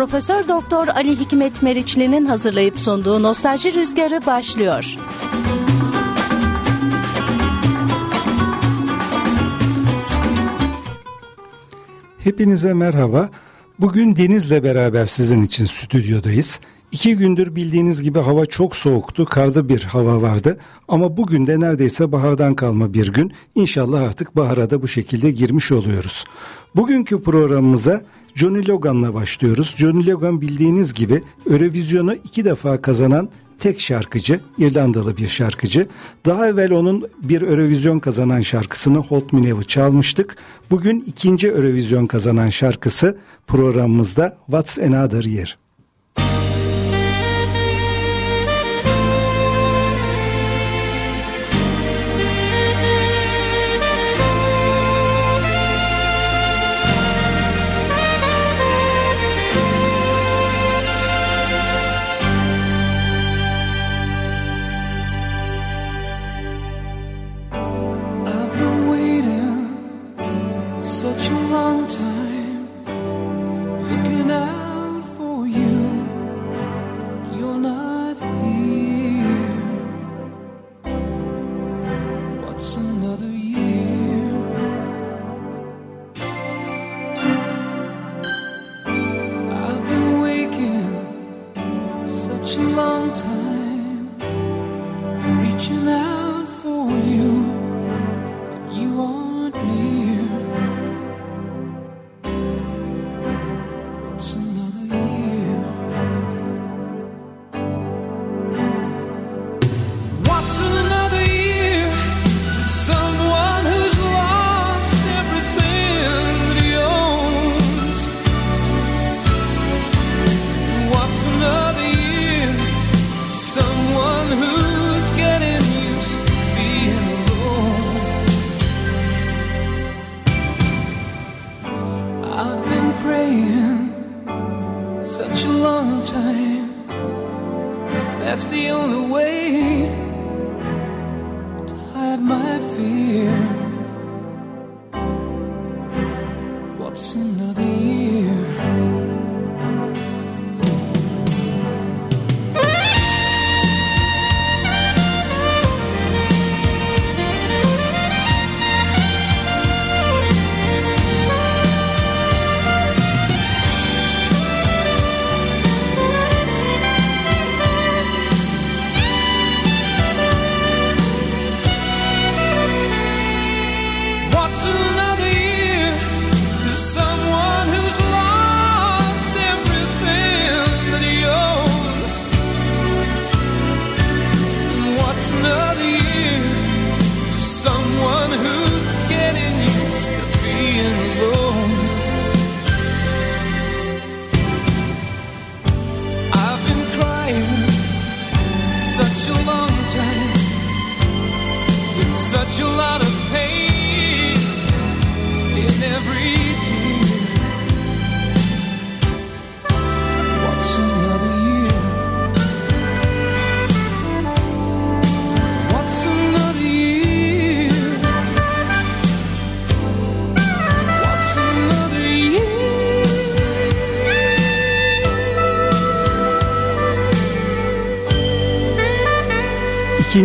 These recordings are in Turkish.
Profesör Doktor Ali Hikmet Meriçli'nin hazırlayıp sunduğu Nostalji Rüzgarı başlıyor. Hepinize merhaba. Bugün Deniz'le beraber sizin için stüdyodayız. İki gündür bildiğiniz gibi hava çok soğuktu, karlı bir hava vardı. Ama bugün de neredeyse bahardan kalma bir gün. İnşallah artık bahara da bu şekilde girmiş oluyoruz. Bugünkü programımıza Johnny Logan'la başlıyoruz. Johnny Logan bildiğiniz gibi Eurovision'u iki defa kazanan tek şarkıcı, İrlandalı bir şarkıcı. Daha evvel onun bir Eurovision kazanan şarkısını Hold Me Now'ı çalmıştık. Bugün ikinci Eurovision kazanan şarkısı programımızda What's Another Year.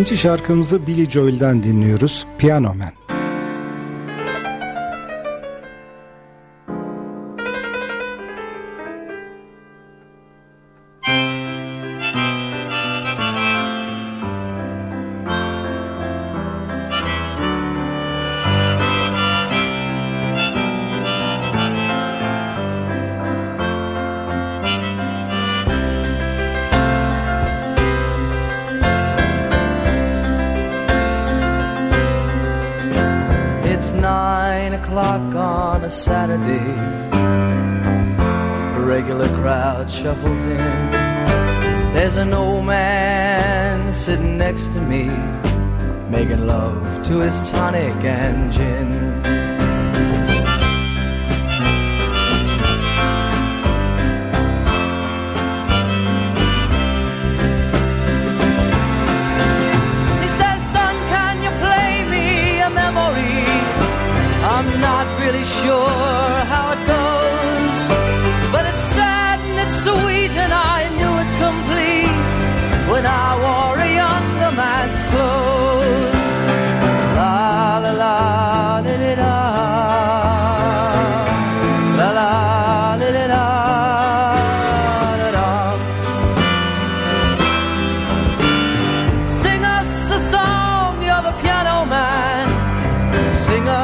İkinci şarkımızı Billy Joel'den dinliyoruz. Piano Man.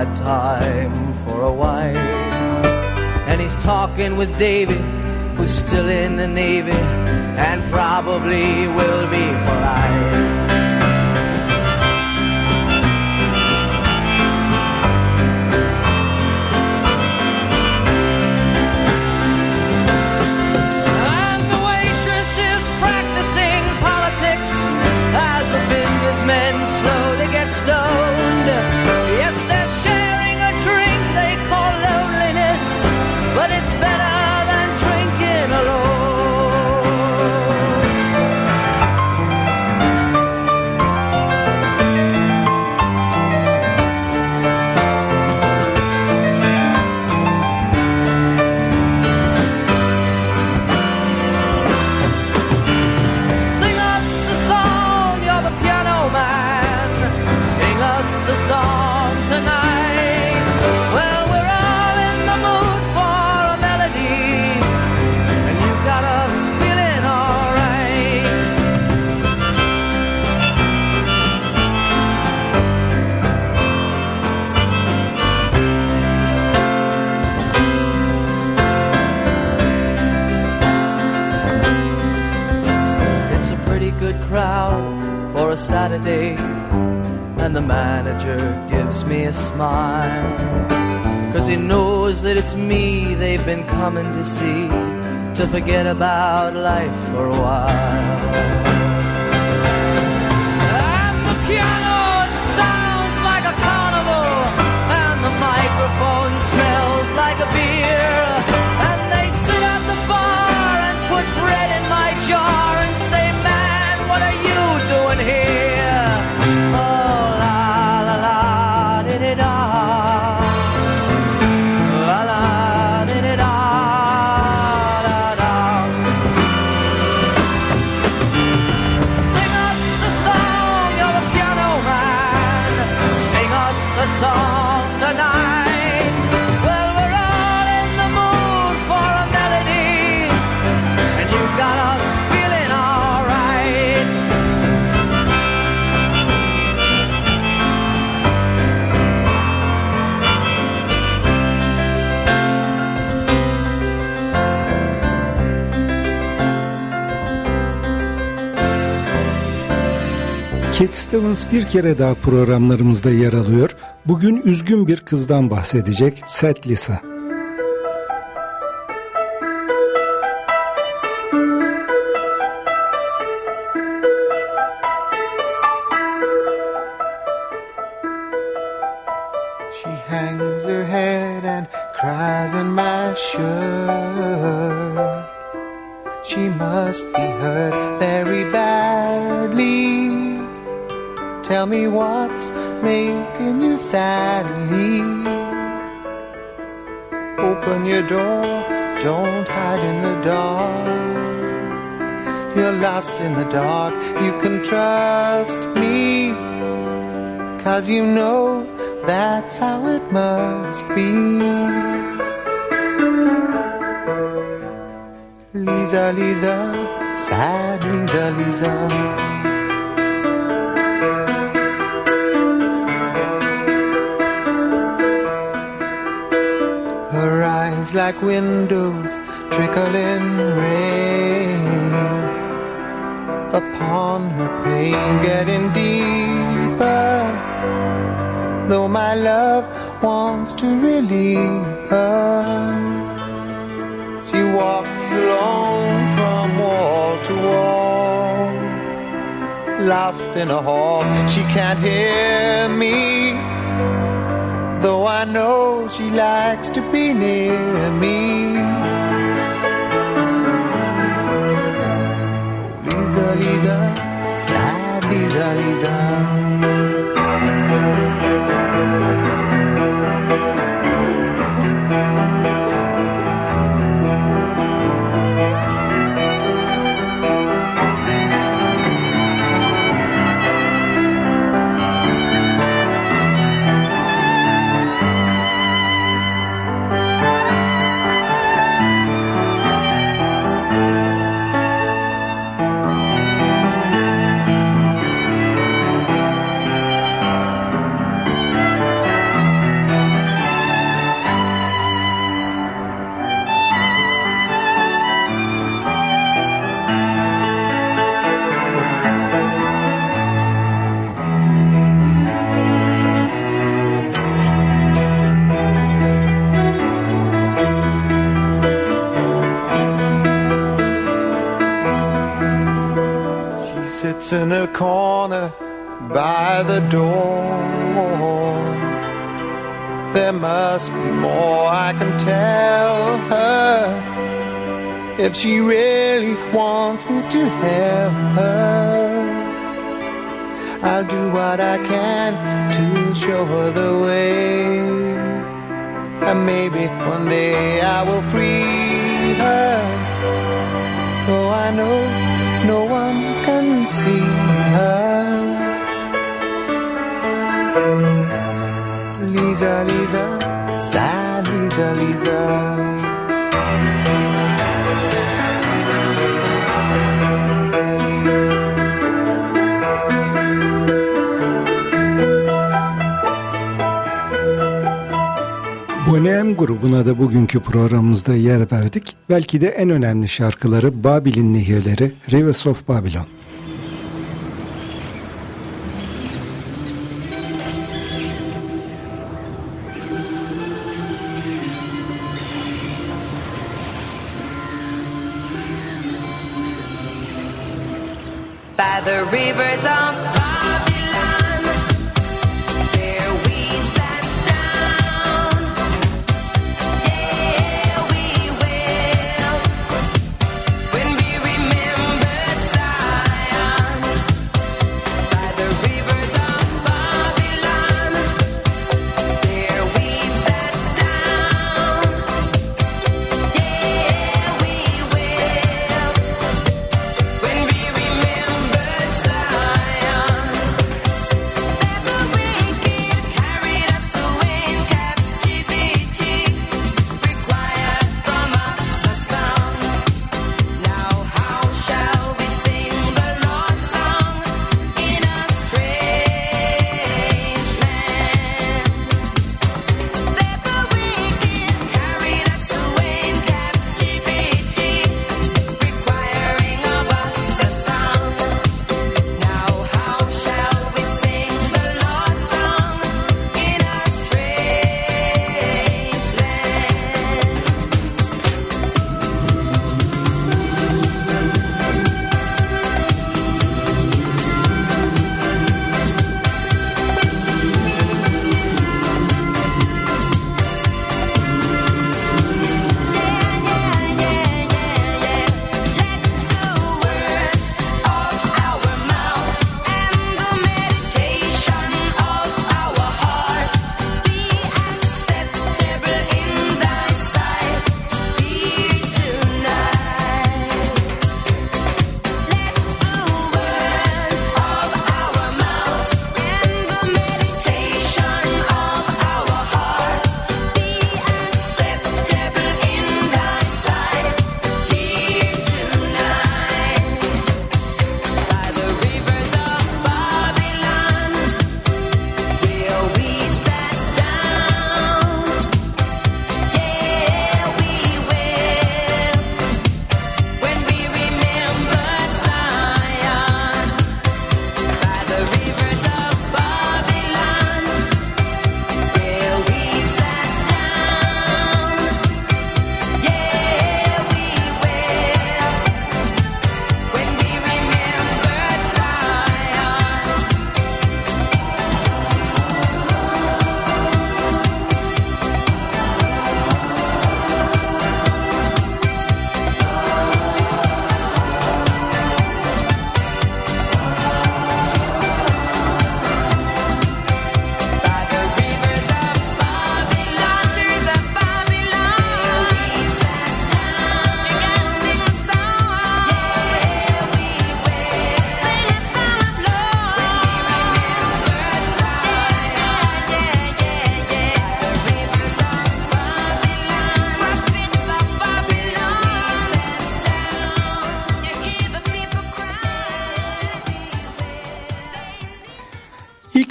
Had time for a wife. And he's talking with David, who's still in the Navy and probably will be for life. Coming to see to forget about life for a while. And the piano sounds like a carnival, and the microphone smells like a beer. Kate Stevens bir kere daha programlarımızda yer alıyor. Bugün üzgün bir kızdan bahsedecek Sad Lisa. Windows trickling rain upon her pain getting deeper. Though my love wants to relieve her she walks alone from wall to wall lost in a hall. She can't hear me though I know she likes to be near me Lisa, Lisa, sad Lisa, Lisa. In a corner by the door. There must be more I can tell her if she really wants me to help her. I'll do what I can to show her the way. And maybe one day I will free her. Though I know no one can see her. Lisa, Lisa, sad Lisa, Lisa. Bonem grubuna da bugünkü programımızda yer verdik. Belki de en önemli şarkıları Babil'in Nehirleri, Rivers of Babylon.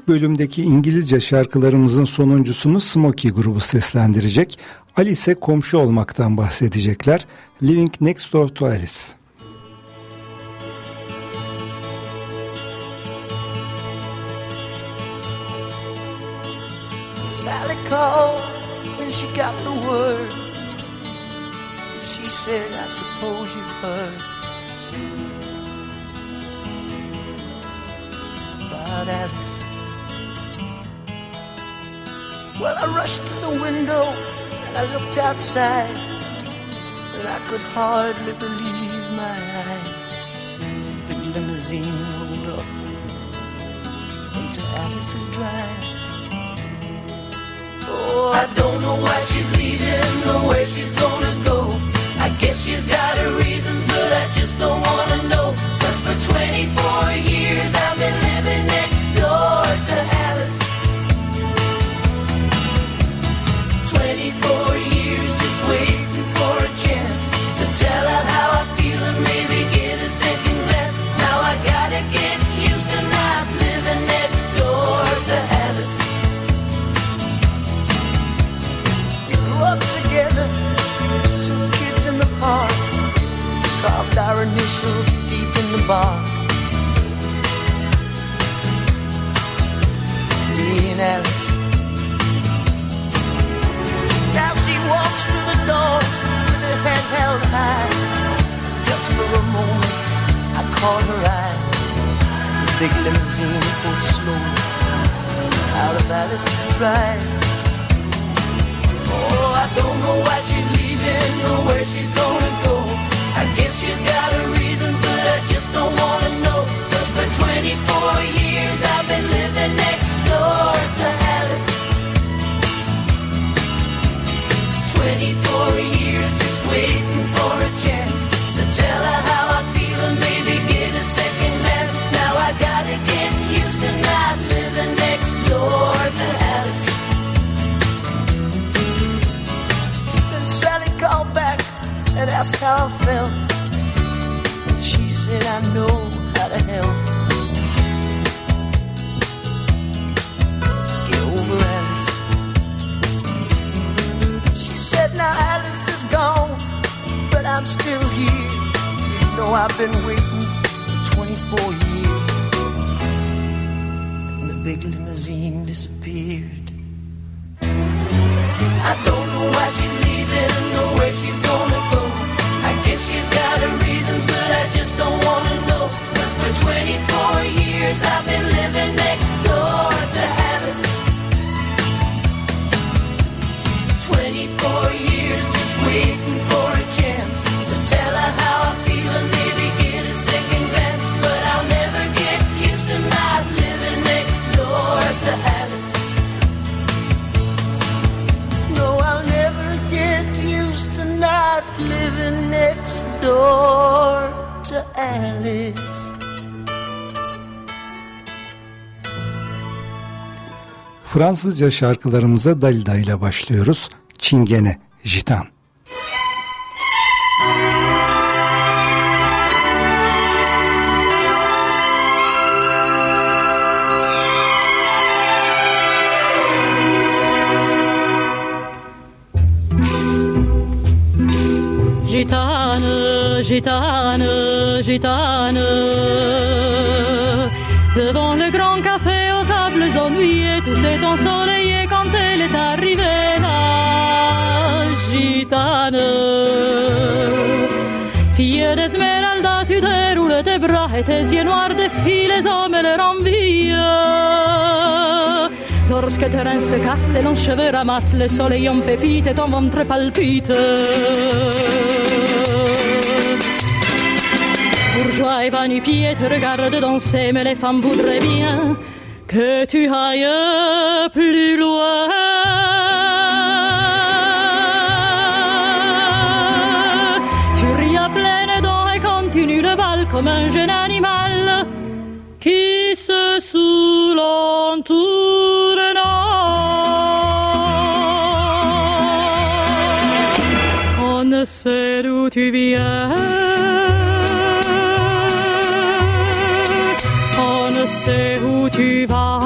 Bölümdeki İngilizce şarkılarımızın sonuncusunu Smokey grubu seslendirecek. Alice komşu olmaktan bahsedecekler. Living Next Door to Alice. Sally called when she got the word. She said, I suppose you've heard about Alice. Well, I rushed to the window and I looked outside, and I could hardly believe my eyes. A big limousine rolled up into Alice's drive. Oh, I don't know why she's leaving or where she's gonna go. I guess she's got her reasons, but I just don't wanna know. Cause for 24 years I've been living next door to our deep in the bark. Me and Alice. Now she walks through the door with her head held high. Just for a moment, I caught her eye as the big limousine pulled slowly out of Alice's drive. Oh, I don't know why she's leaving or where she's gonna go. I guess she's got her reasons, but I just don't wanna know. Cause for 24 years I've been living next door to Alice. 24 years just waiting for a chance to tell her how I feel and maybe get a second glance. Now I gotta get used to not living next door to Alice. Then Sally called back and asked how I felt. I know how to help. Get over Alice. She said, Now Alice is gone, but I'm still here. You know, I've been waiting for 24 years. And the big limousine disappeared. I don't know why she's leaving or where she's gonna living next door to Alice. Fransızca şarkılarımıza Dalida ile başlıyoruz. Çingene, Jitan. Gitane, gitane, gitane. Et tes yeux noirs défient les hommes et leur envie. Lorsque tes reins se cassent, tes longs cheveux ramassent le soleil en pépite et ton ventre palpite. Bourgeois et va-nu-pieds te regardent danser, mais les femmes voudraient bien que tu ailles plus loin. comme un jeune animal qui se saoule. On ne sait d'où tu viens. On ne sait où tu vas.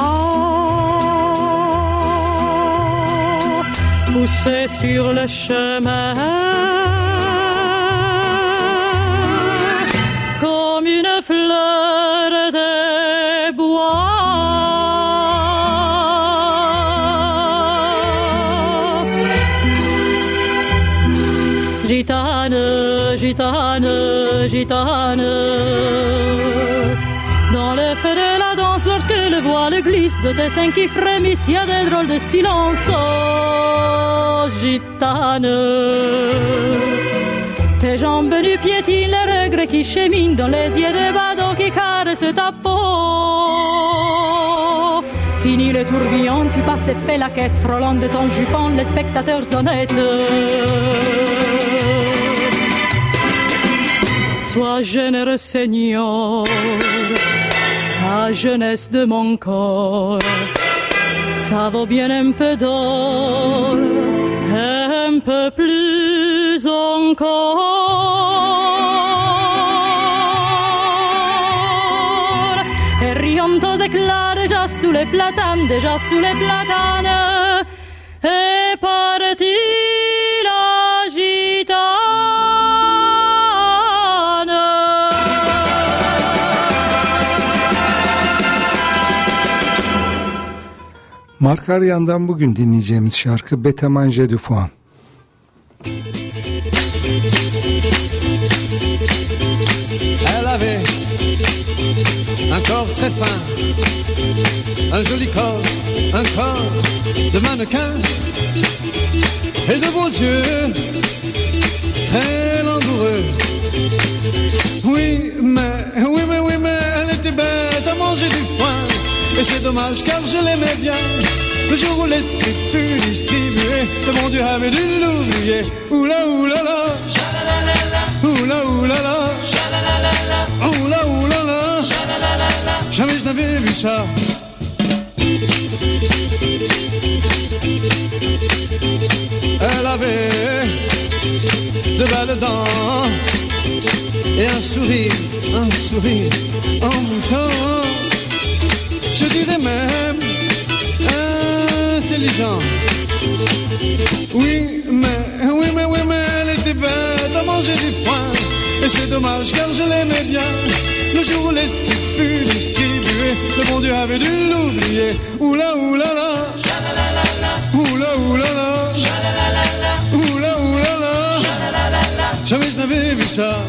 Poussé sur le chemin. Gitane, gitane, gitane. Dans le feu de la danse, lorsque le voile glisse de tes seins qui frémissent, y a des drôles de silence. Oh, gitane. Tes jambes nu piétinent les regrets qui cheminent dans les yeux des badauds qui caressent ta peau. Fini le tourbillon, tu passes et fais la quête, frôlant de ton jupon les spectateurs honnêtes. Sois généreux, Seigneur, la jeunesse de mon corps. Ça vaut bien un peu d'or, un peu plus encore. Et aux éclats déjà sous les platanes, déjà sous les platanes. Et parti Mark Aryan'dan bugün dinleyeceğimiz şarkı Betamanje du Fuan. Elle avait un corps très fin, un joli corps, un corps de mannequin et de beaux yeux très langoureux. Oui, mais, oui, mais, oui, mais elle était bête à manger du. Et c'est dommage car je l'aimais bien. Le jour où l'esprit fut distribué, le bon Dieu avait dû l'oublier. Oula, oula, la. Oula, oula, la. Oula, oula, la. Jamais je n'avais vu ça. Elle avait de belles dents et un sourire, un sourire en mouton. Dirais même intelligent. Oui, mais, oui, mais, oui, mais elle était bête à manger du foin. Et c'est dommage car je l'aimais bien. Le jour où l'esprit fut distribué, le bon Dieu avait dû l'oublier. Oula, oula, la. Oula, oula, la. Oula, oula, la. Jamais je n'avais vu ça.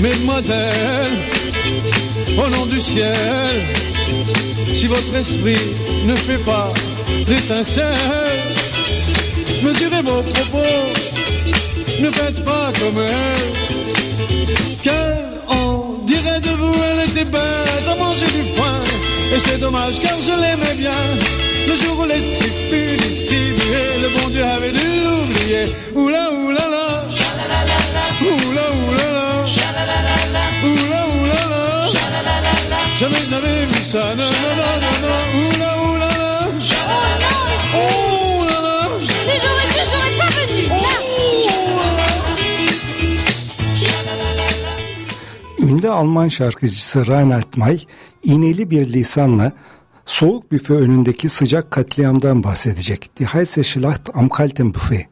Mesdemoiselles, au nom du ciel, si votre esprit ne fait pas d'étincelle, mesurez vos propos, ne faites pas comme elle. Car on dirait de vous, elle était bête à manger du foin. Et c'est dommage car je l'aimais bien. Le jour où l'esprit fut distribué, le bon Dieu avait dû l'oublier. Oula, oula, la. Oula, oula, la. Oula, oula, la. Jamais je n'avais vu ça. Non, non, non, non, non. Oula, oula, la. Là là. Si j'aurais su, j'aurais pas venu. Ünlü Alman şarkıcısı Reinhard May iğneli bir lisanla soğuk büfe önündeki sıcak katliamdan bahsedecek. Die heiße Schlacht am kalten Buffet.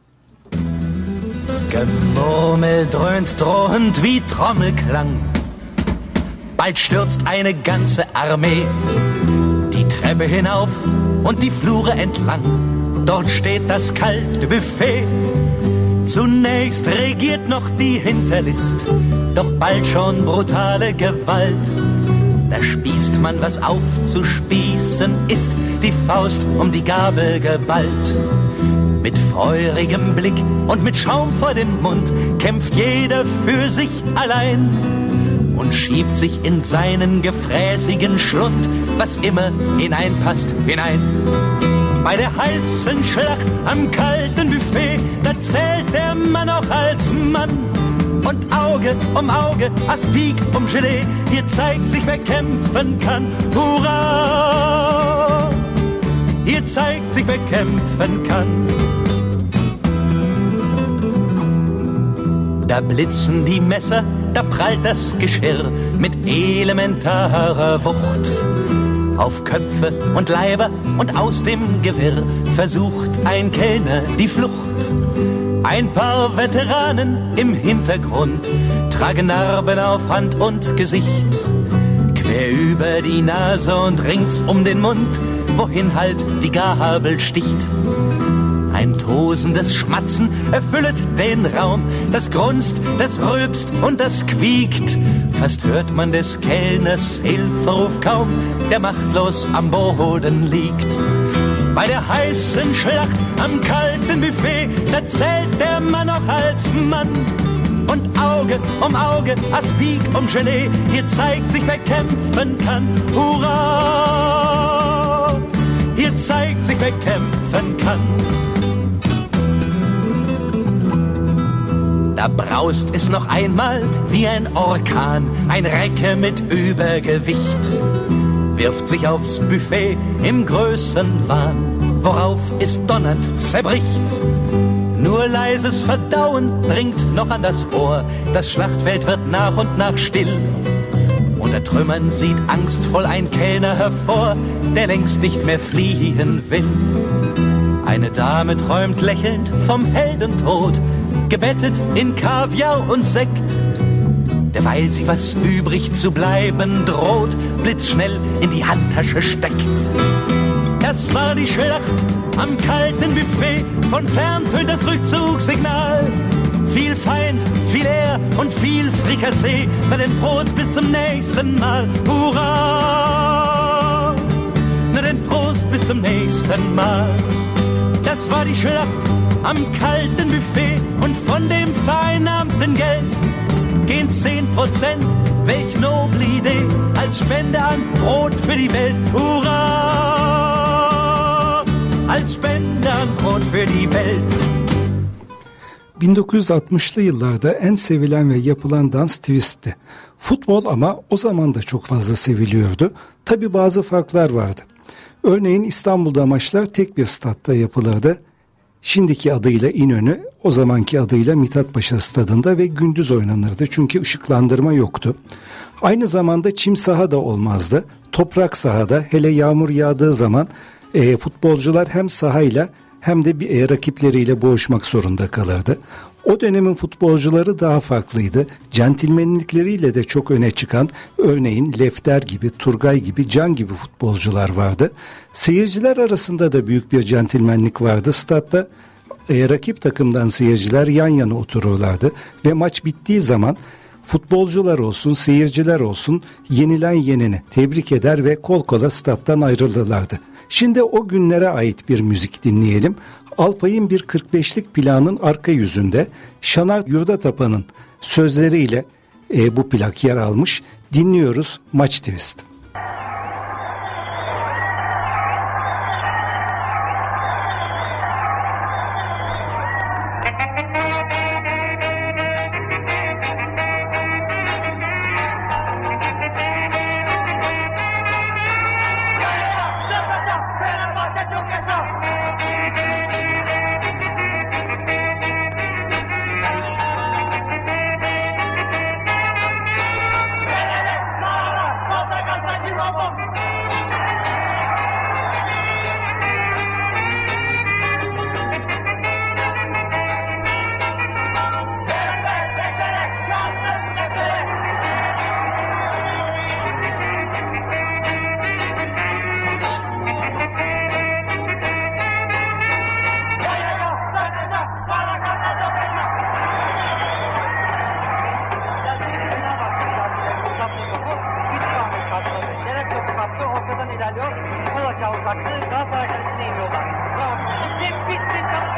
Gemurmel dröhnt drohend wie Trommelklang. Bald stürzt eine ganze Armee die Treppe hinauf und die Flure entlang. Dort steht das kalte Buffet. Zunächst regiert noch die Hinterlist, doch bald schon brutale Gewalt. Da spießt man, was aufzuspießen ist, die Faust um die Gabel geballt. Feurigem Blick und mit Schaum vor dem Mund kämpft jeder für sich allein und schiebt sich in seinen gefräßigen Schlund, was immer hineinpasst, hinein. Bei der heißen Schlacht am kalten Buffet, da zählt der Mann auch als Mann. Und Auge um Auge, Aspik um Gelee, hier zeigt sich, wer kämpfen kann. Hurra! Hier zeigt sich, wer kämpfen kann. Da blitzen die Messer, da prallt das Geschirr mit elementarer Wucht auf Köpfe und Leiber und aus dem Gewirr versucht ein Kellner die Flucht. Ein paar Veteranen im Hintergrund tragen Narben auf Hand und Gesicht. Quer über die Nase und rings um den Mund, wohin halt die Gabel sticht. Ein tosendes Schmatzen erfüllet den Raum, das grunzt, das rülpst und das quiekt. Fast hört man des Kellners Hilferuf kaum, der machtlos am Boden liegt. Bei der heißen Schlacht am kalten Buffet, da zählt der Mann noch als Mann. Und Auge um Auge, Aspik um Gelee, hier zeigt sich, wer kämpfen kann. Hurra! Hier zeigt sich, wer kämpfen kann. Da braust es noch einmal wie ein Orkan, ein Recke mit Übergewicht. Wirft sich aufs Buffet im Größenwahn, worauf es donnernd zerbricht. Nur leises Verdauen dringt noch an das Ohr, das Schlachtfeld wird nach und nach still. Unter Trümmern sieht angstvoll ein Kellner hervor, der längst nicht mehr fliehen will. Eine Dame träumt lächelnd vom Heldentod, gebettet in Kaviar und Sekt. Derweil sie was übrig zu bleiben droht, blitzschnell in die Handtasche steckt. Das war die Schlacht am kalten Buffet, von fern tönt das Rückzugssignal. Viel Feind, viel Ehr und viel Frikassee, na den Prost bis zum nächsten Mal. Hurra! Na den Prost bis zum nächsten Mal. War die Schlacht am kalten Buffet und von dem vereinnahmten Geld gehen 10 Prozent, welch noble Idee, als Spende an Brot für die Welt. Hurra! Als Spende an Brot für die Welt. 1960'lı yıllarda en sevilen ve yapılan dans twistti. Futbol ama o zaman da çok fazla seviliyordu. Tabi bazı farklar vardı. Örneğin İstanbul'da maçlar tek bir statta yapılırdı. Şimdiki adıyla İnönü, o zamanki adıyla Mithatpaşa stadında ve gündüz oynanırdı çünkü ışıklandırma yoktu. Aynı zamanda çim saha da olmazdı. Toprak sahada hele yağmur yağdığı zaman e, futbolcular hem sahayla hem de bir e, rakipleriyle boğuşmak zorunda kalırdı. O dönemin futbolcuları daha farklıydı. Centilmenlikleriyle de çok öne çıkan örneğin Lefter gibi, Turgay gibi, Can gibi futbolcular vardı. Seyirciler arasında da büyük bir centilmenlik vardı. Statta e, rakip takımdan seyirciler yan yana otururlardı ve maç bittiği zaman futbolcular olsun, seyirciler olsun yenilen yenini tebrik eder ve kol kola stat'tan ayrılırlardı. Şimdi o günlere ait bir müzik dinleyelim. Alpay'ın bir 45'lik planın arka yüzünde Şanar Yurdatapa'nın sözleriyle e, bu plak yer almış. Dinliyoruz Maç Twist. 대 통.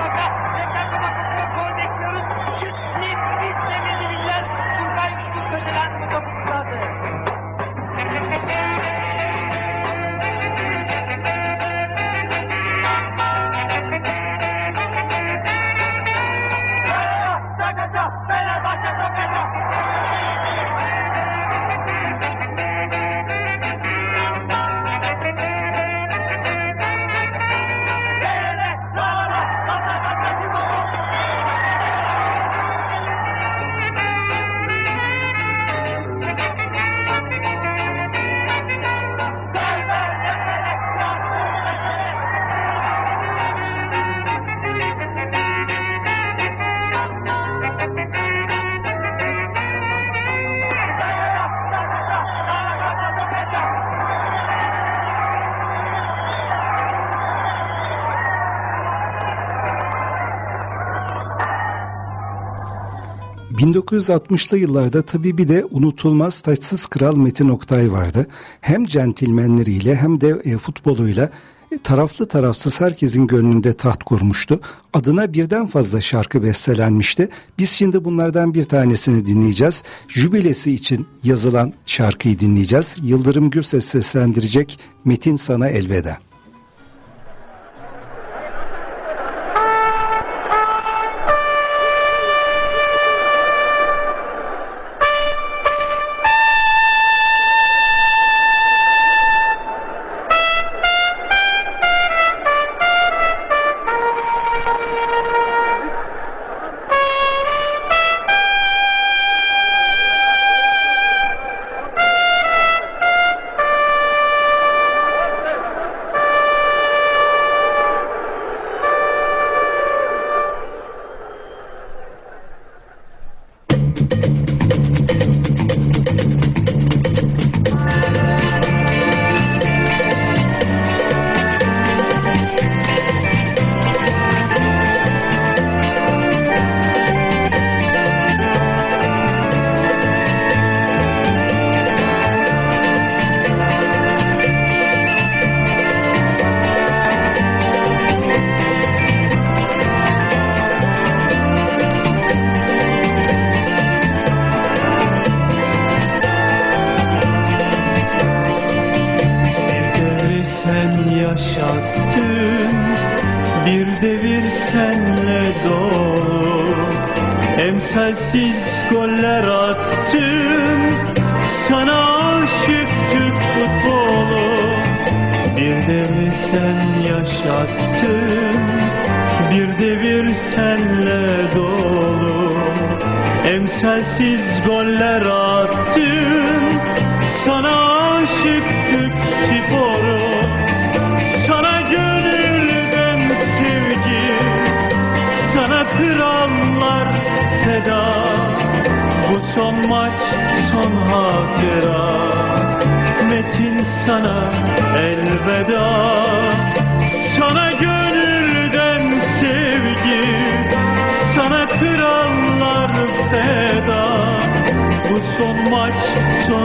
1960'lı yıllarda tabii bir de unutulmaz taçsız kral Metin Oktay vardı. Hem centilmenleriyle hem de e, futboluyla e, taraflı tarafsız herkesin gönlünde taht kurmuştu. Adına birden fazla şarkı bestelenmişti. Biz şimdi bunlardan bir tanesini dinleyeceğiz. Jübilesi için yazılan şarkıyı dinleyeceğiz. Yıldırım Gürses seslendirecek Metin sana elveda.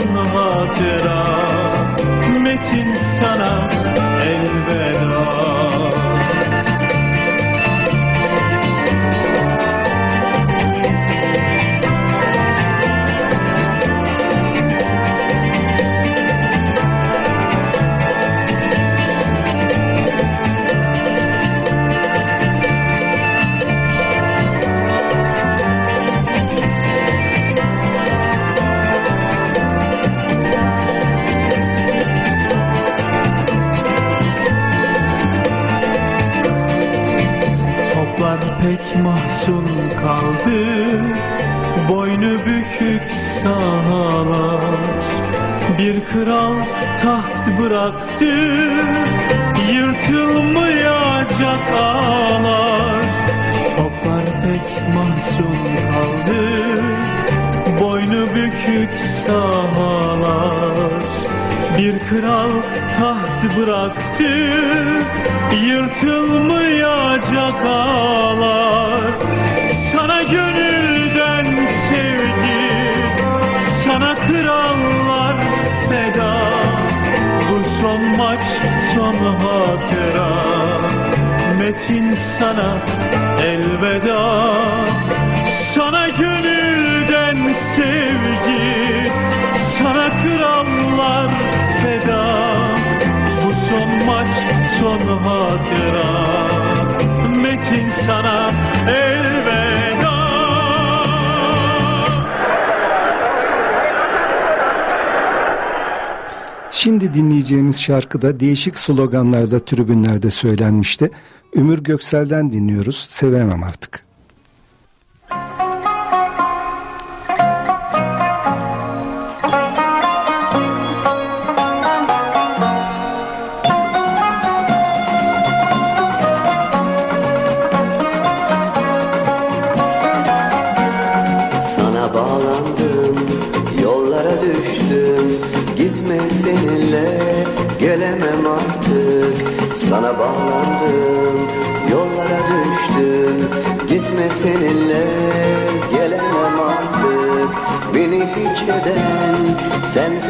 Son hatıra Metin sana Pek mahzun kaldı. Boynu bükük sahalar. Bir kral taht bıraktı. Yırtılmayacak ağlar. Toplar pek mahzun kaldı. Boynu bükük sahalar Bir kral taht bıraktı Yırtılmayacak ağlar Sana gönülden sevgi Sana krallar feda. Bu son maç son hatıra. Metin sana elveda. Sana gönülden sevgi Sana krallar son maç son hatıra Metin sana elveda Şimdi dinleyeceğimiz şarkı da değişik sloganlarda tribünlerde söylenmişti. Ümür Göksel'den dinliyoruz. Sevemem artık.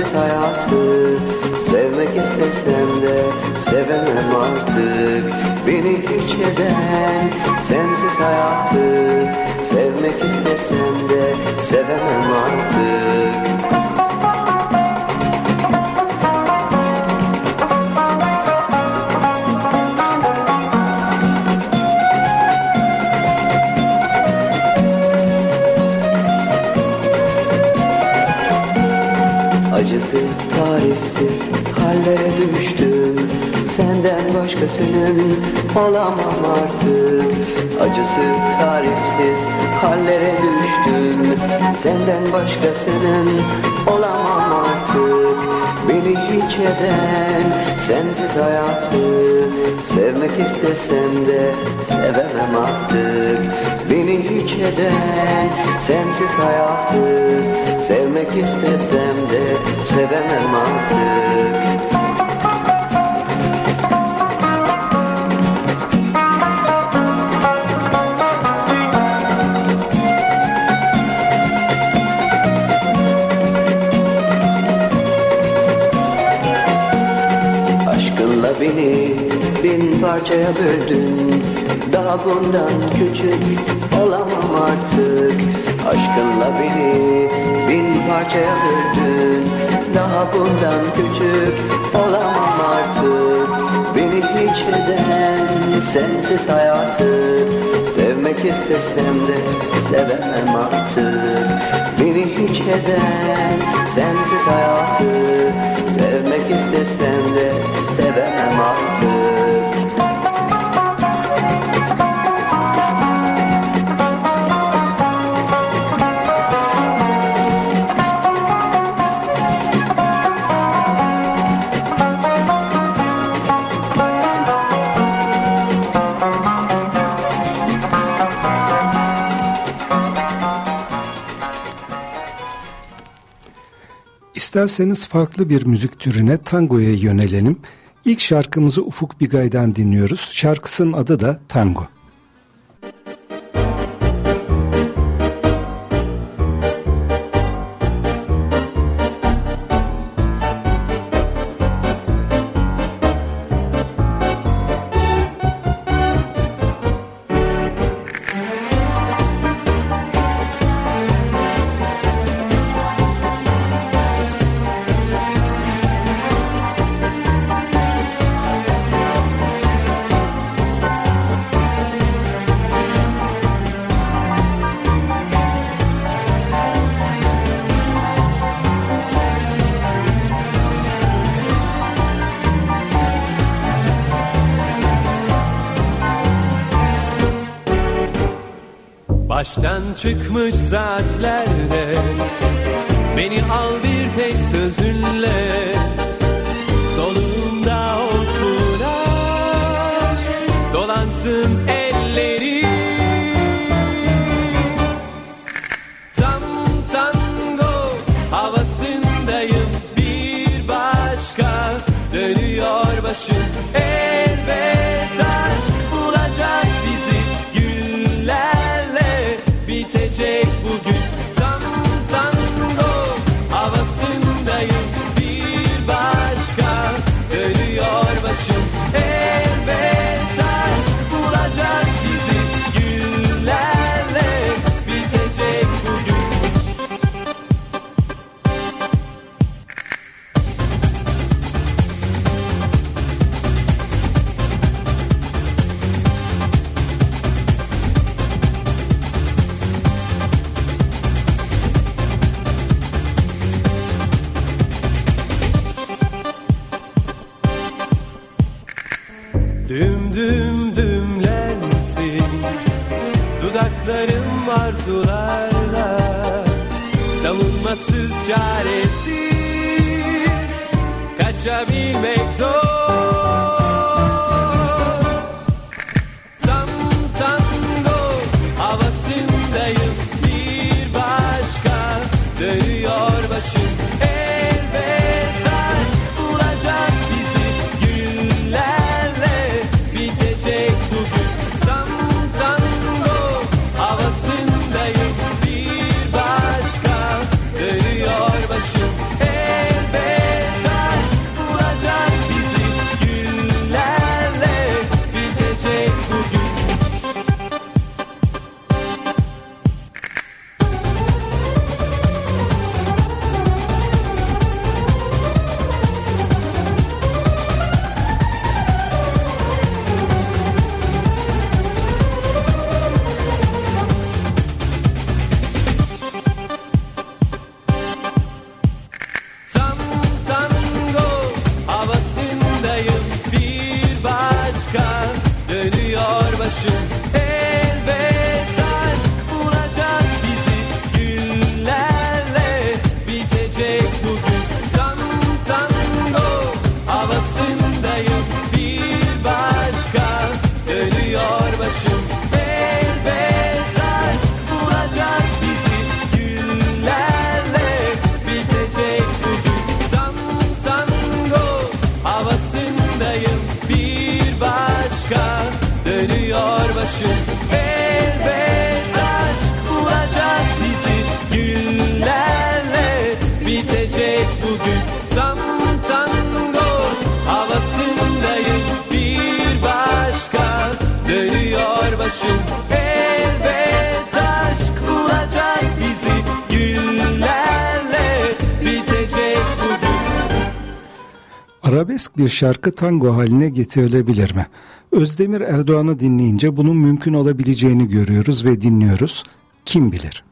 Sensiz hayatı Sevmek istesem de sevemem artık. Beni hiç eden sensiz hayatı Sevmek istesem de sevemem artık hallere düştüm Senden başkasının olamam artık. Acısı tarifsiz hallere düştüm Senden başkasının olamam artık Beni hiç eden sensiz hayatı Sevmek istesem de sevemem artık. Beni hiç eden sensiz hayatı Sevmek istesem de sevemem artık parçaya böldün Daha bundan küçük olamam artık. Aşkınla beni bin parçaya böldün. Daha bundan küçük olamam artık. Beni hiç eden sensiz hayatı Sevmek istesem de sevemem artık. Beni hiç eden sensiz hayatı Sevmek istesem de sevemem artık İsterseniz farklı bir müzik türüne tangoya yönelelim. İlk şarkımızı Ufuk Bigay'dan dinliyoruz. Şarkısının adı da Tango. Baştan çıkmış saatlerde Beni al bir tek sözünle bir şarkı tango haline getirilebilir mi? Özdemir Erdoğan'ı dinleyince bunun mümkün olabileceğini görüyoruz ve dinliyoruz. Kim bilir?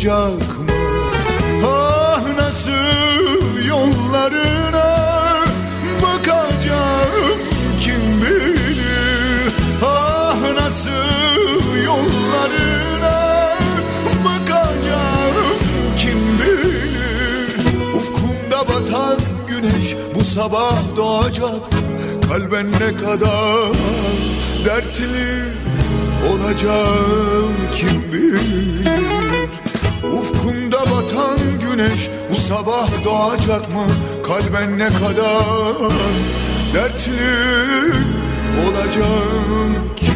Olacak mı? Ah nasıl yollarına bakacağım kim bilir? Ah nasıl yollarına bakacağım kim bilir? Ufkumda batan güneş bu sabah doğacak Kalben ne kadar dertli olacağım kim bilir? Güneş bu sabah doğacak mı? Kalben ne kadar dertli olacağım kim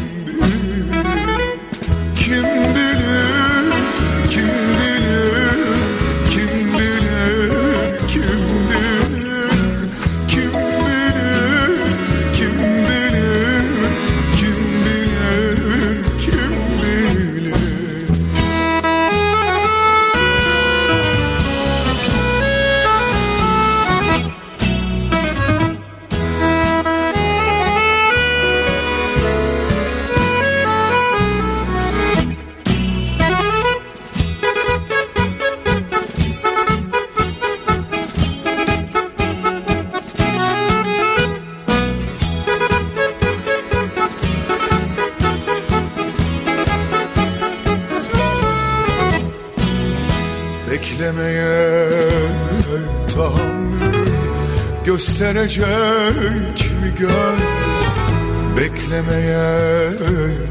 gösterecek mi gönlüm Beklemeye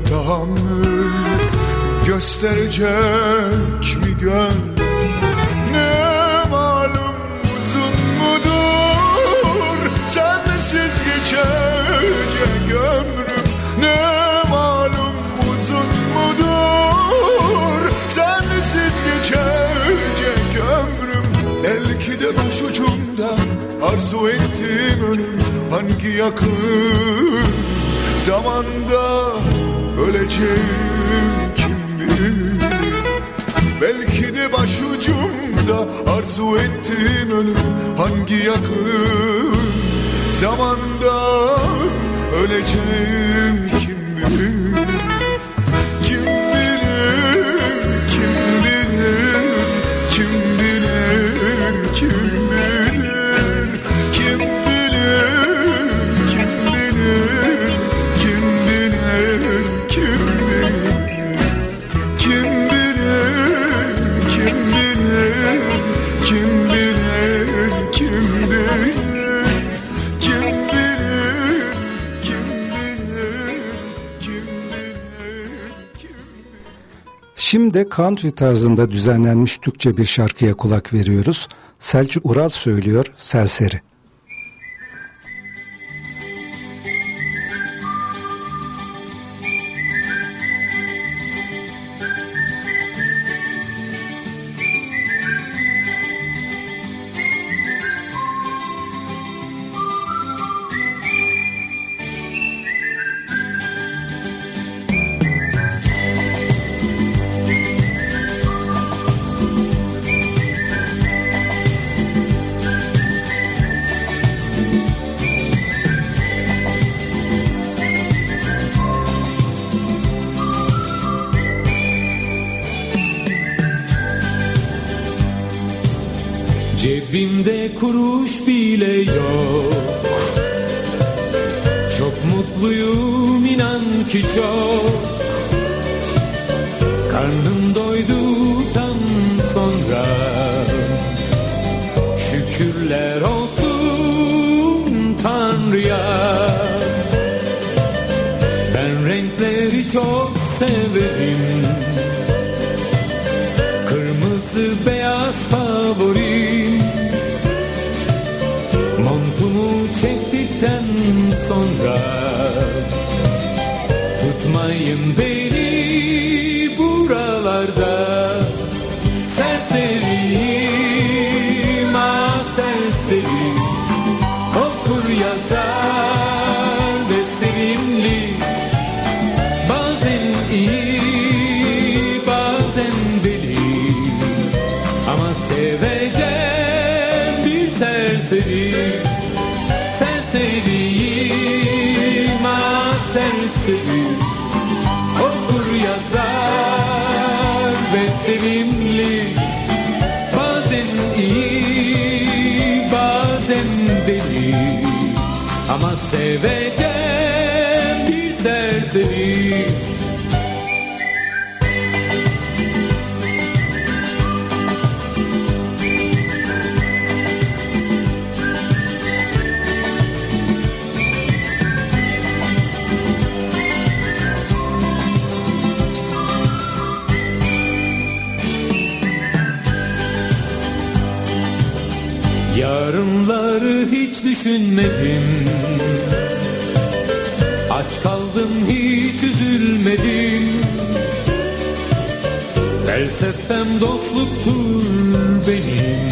tahammül. Gösterecek mi gönlüm Ne malum uzun mudur? Sensiz geçecek ömrüm. Ne malum uzun mudur? Sensiz geçecek ömrüm. Belki de başucumda arzu ettiğim ölüm Hangi yakın? Zamanda öleceğim kim bilir? Belki de başucumda arzu ettiğim ölüm Hangi yakın? Zamanda öleceğim Şimdi country tarzında düzenlenmiş Türkçe bir şarkıya kulak veriyoruz. Selçuk Ural söylüyor Serseri. Felsefem dostluktur benim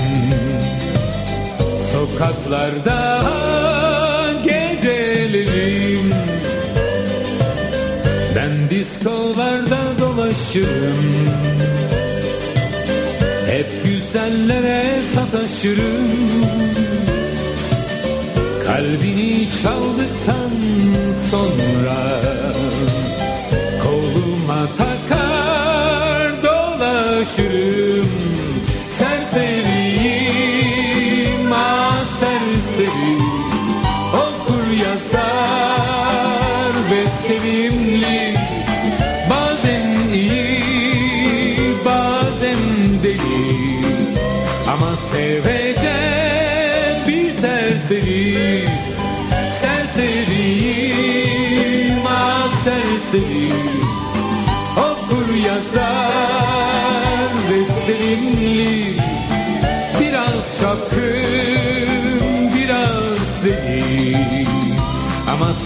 Sokaklarda gecelerim. Ben diskolarda dolaşırım. Hep güzellere sataşırım. Kalbini çaldıktan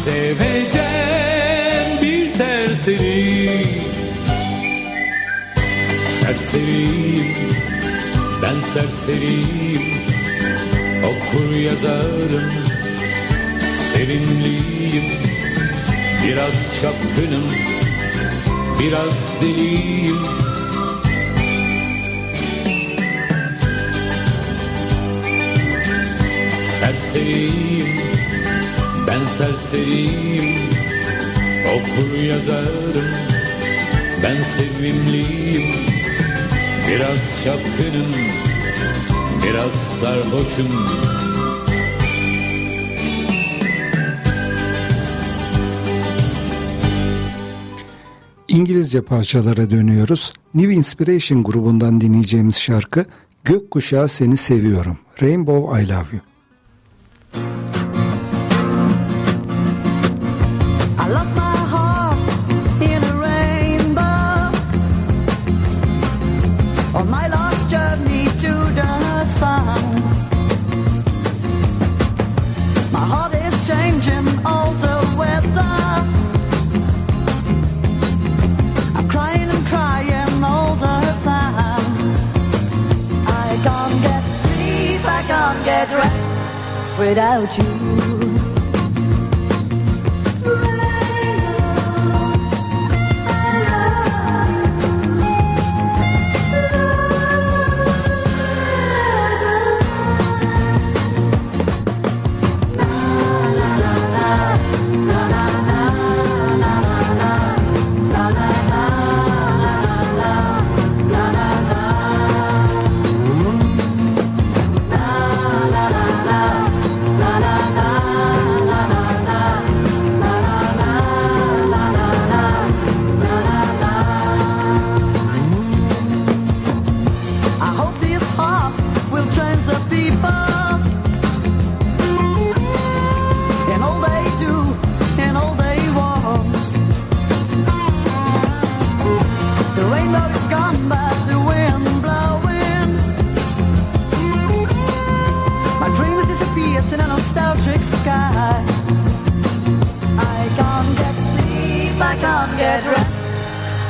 seveceğim bir serseri. Serseriyim ben serseriyim. Okur yazarım Sevimliyim. Biraz çapkınım Biraz deliyim. Serseriyim Ben serseriyim Okur yazarım Ben sevimliyim Biraz çapkınım Biraz sarhoşum İngilizce parçalara dönüyoruz. New Inspiration grubundan dinleyeceğimiz şarkı Gökkuşağı Seni Seviyorum. Rainbow I Love You. back on, get dressed without you.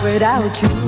without you.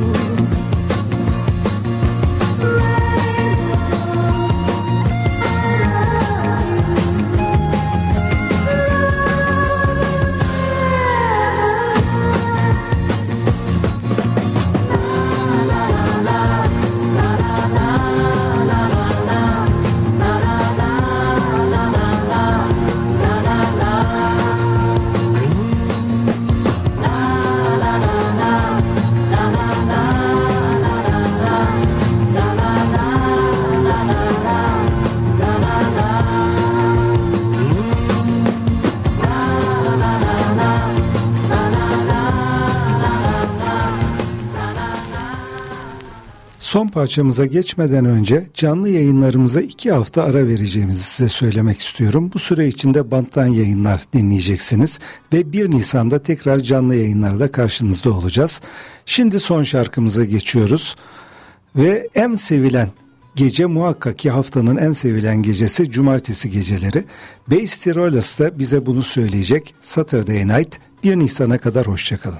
Son parçamıza geçmeden önce canlı yayınlarımıza iki hafta ara vereceğimizi size söylemek istiyorum. Bu süre içinde banttan yayınlar dinleyeceksiniz ve 1 Nisan'da tekrar canlı yayınlarda karşınızda olacağız. Şimdi son şarkımıza geçiyoruz ve en sevilen gece muhakkak ki haftanın en sevilen gecesi cumartesi geceleri. Base Tirolas da bize bunu söyleyecek Saturday Night 1 Nisan'a kadar hoşçakalın.